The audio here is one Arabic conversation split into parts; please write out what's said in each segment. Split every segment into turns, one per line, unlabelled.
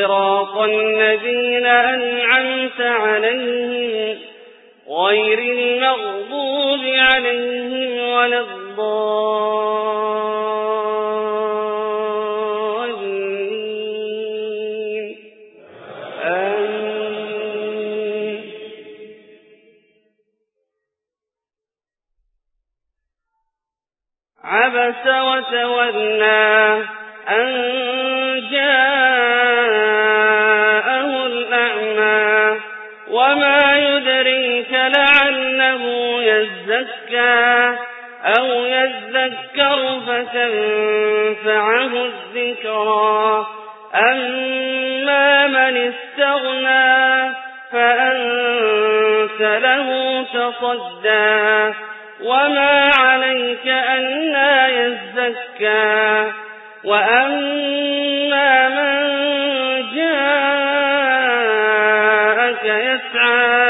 صراط الذين أنعمت عليهم غير المغضوب عليهم ولا الضالين. آمين. عبس وتولى أن جاءه يزكى أو يذكر فتنفعه الذكرى. أما من استغنى فأنت له تصدى. وما عليك ألا يزكى. وأما من جاءك يسعى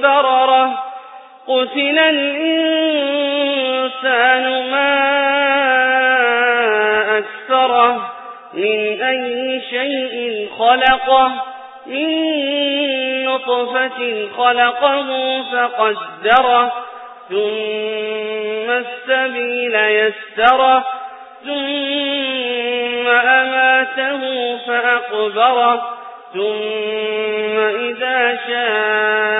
بررة قتل الإنسان ما أكثره من أي شيء خلقه من نطفة خلقه فقدره ثم السبيل يسره ثم أماته فأقبره ثم إذا شاء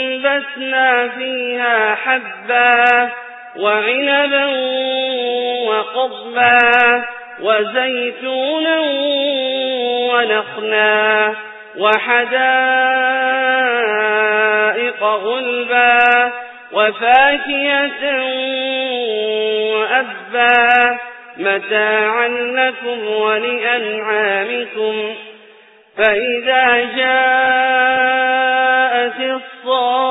فأنبتنا فيها حبا وعنبا وقضبا وزيتونا ونخلا وحدائق غلبا وفاكهة وأبا متاعا لكم ولأنعامكم فإذا جاءت الصاخة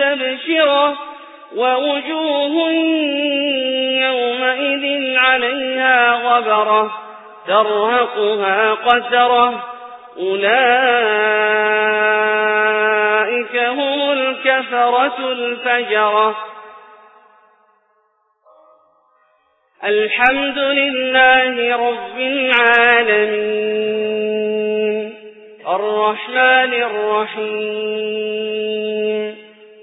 مستبشرة ووجوه يومئذ عليها غبرة ترهقها قترة أولئك هم الكفرة الفجرة الحمد لله رب العالمين الرحمن الرحيم